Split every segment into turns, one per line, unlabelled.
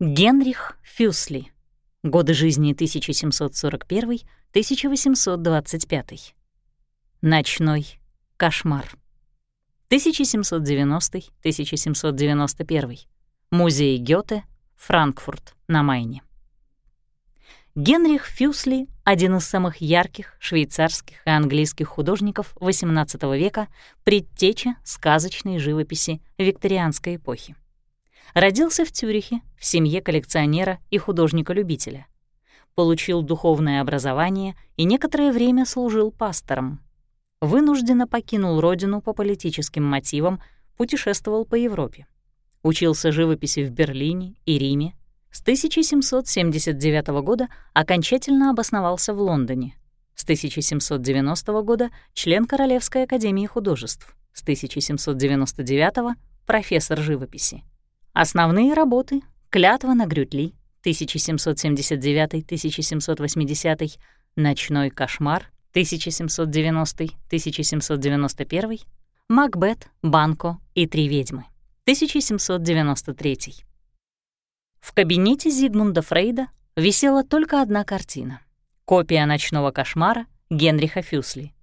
Генрих Фюсли. Годы жизни 1741-1825. Ночной кошмар. 1790-1791. Музей Гёте, Франкфурт на Майне. Генрих Фюсли — один из самых ярких швейцарских и английских художников XVIII века, предтеча сказочной живописи викторианской эпохи. Родился в Цюрихе в семье коллекционера и художника-любителя. Получил духовное образование и некоторое время служил пастором. Вынужденно покинул родину по политическим мотивам, путешествовал по Европе. Учился живописи в Берлине и Риме. С 1779 года окончательно обосновался в Лондоне. С 1790 года член Королевской академии художеств. С 1799 профессор живописи. Основные работы. «Клятва на Грютли» 1779-1780, «Ночной кошмар» 1790-1791, «Макбет», «Банко» и «Три ведьмы» 1793. В кабинете Зигмунда Фрейда висела только одна картина — копия «Ночного кошмара» Генриха Фюсли.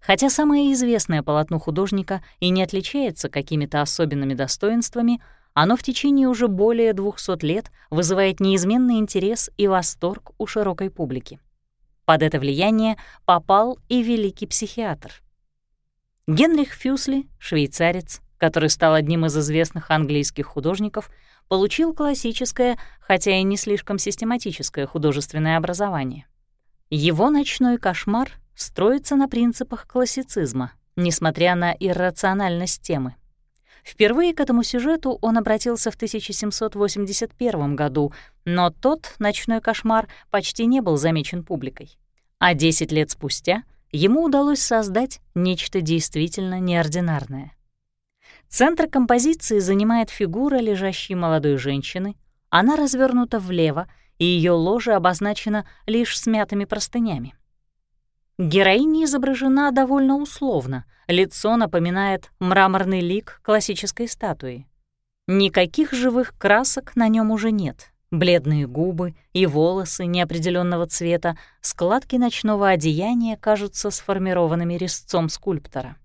Хотя самое известное полотно художника и не отличается какими-то особенными достоинствами — оно в течение уже более 200 лет вызывает неизменный интерес и восторг у широкой публики. Под это влияние попал и великий психиатр. Генрих Фюсли, швейцарец, который стал одним из известных английских художников, получил классическое, хотя и не слишком систематическое художественное образование. Его «Ночной кошмар» строится на принципах классицизма, несмотря на иррациональность темы. Впервые к этому сюжету он обратился в 1781 году, но тот «Ночной кошмар» почти не был замечен публикой. А 10 лет спустя ему удалось создать нечто действительно неординарное. Центр композиции занимает фигура лежащей молодой женщины, она развернута влево, и ее ложе обозначено лишь смятыми простынями. Героиня изображена довольно условно, лицо напоминает мраморный лик классической статуи. Никаких живых красок на нем уже нет. Бледные губы и волосы неопределенного цвета, складки ночного одеяния кажутся сформированными резцом скульптора.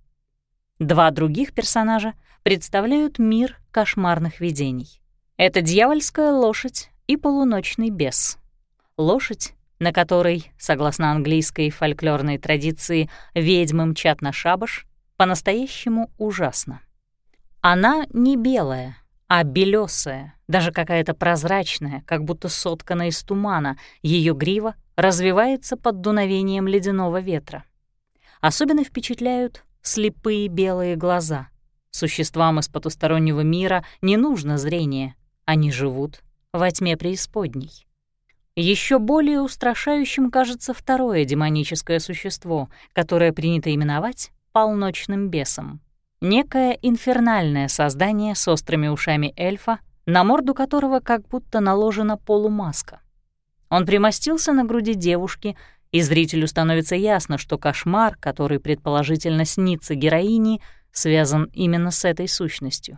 Два других персонажа представляют мир кошмарных видений. Это дьявольская лошадь и полуночный бес. Лошадь на которой, согласно английской фольклорной традиции, ведьмы мчат на шабаш, по-настоящему ужасно. Она не белая, а белесая, даже какая-то прозрачная, как будто соткана из тумана, ее грива развивается под дуновением ледяного ветра. Особенно впечатляют слепые белые глаза. Существам из потустороннего мира не нужно зрение, они живут во тьме преисподней. Еще более устрашающим кажется второе демоническое существо, которое принято именовать полночным бесом. Некое инфернальное создание с острыми ушами эльфа, на морду которого как будто наложена полумаска. Он примостился на груди девушки, и зрителю становится ясно, что кошмар, который предположительно снится героине, связан именно с этой сущностью.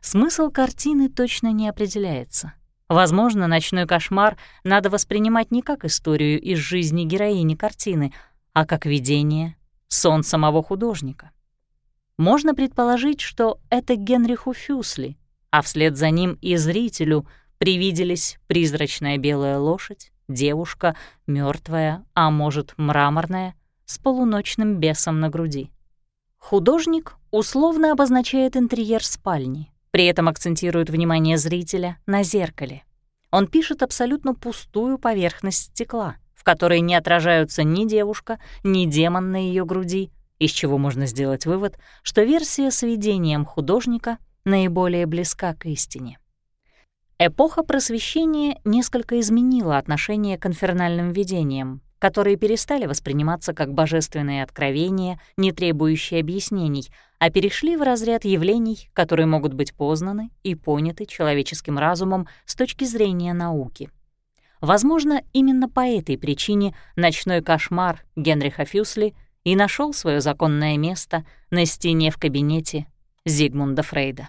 Смысл картины точно не определяется. Возможно, ночной кошмар надо воспринимать не как историю из жизни героини картины, а как видение, сон самого художника. Можно предположить, что это Генриху Фюсли, а вслед за ним и зрителю привиделись призрачная белая лошадь, девушка, мертвая, а может, мраморная, с полуночным бесом на груди. Художник условно обозначает интерьер спальни, при этом акцентирует внимание зрителя на зеркале. Он пишет абсолютно пустую поверхность стекла, в которой не отражаются ни девушка, ни демон на ее груди, из чего можно сделать вывод, что версия с видением художника наиболее близка к истине. Эпоха просвещения несколько изменила отношение к инфернальным видениям, которые перестали восприниматься как божественные откровения, не требующие объяснений, а перешли в разряд явлений, которые могут быть познаны и поняты человеческим разумом с точки зрения науки. Возможно, именно по этой причине ночной кошмар Генриха Фюсли и нашел свое законное место на стене в кабинете Зигмунда Фрейда.